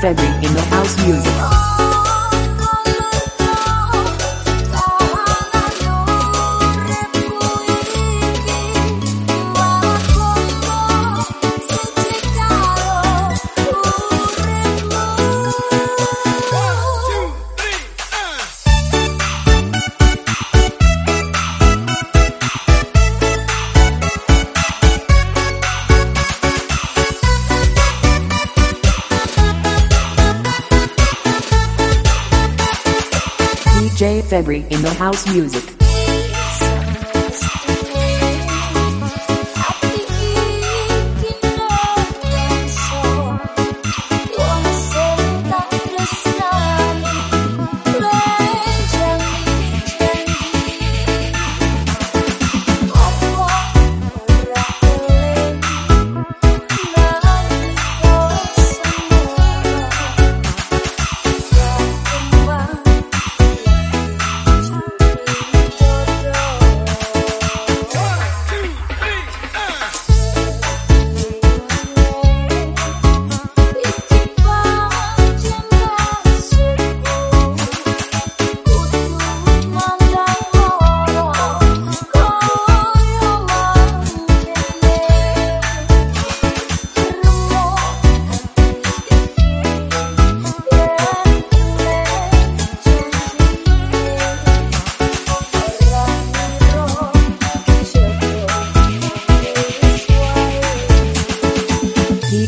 DJ in the house music. DJ Febri in the house music.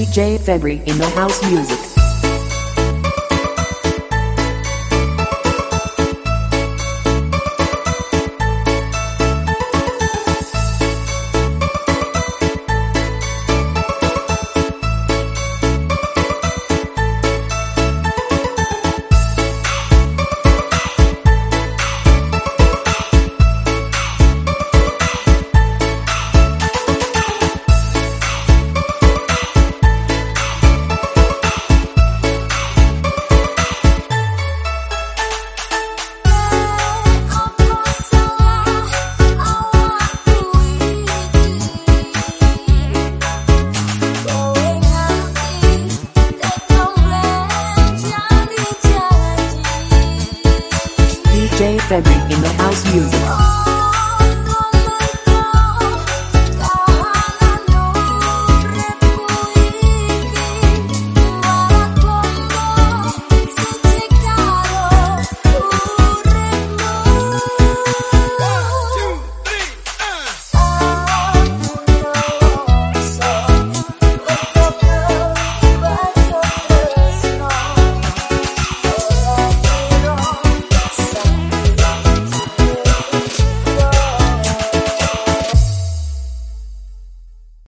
DJ Febri in the house music. Febri in the house music.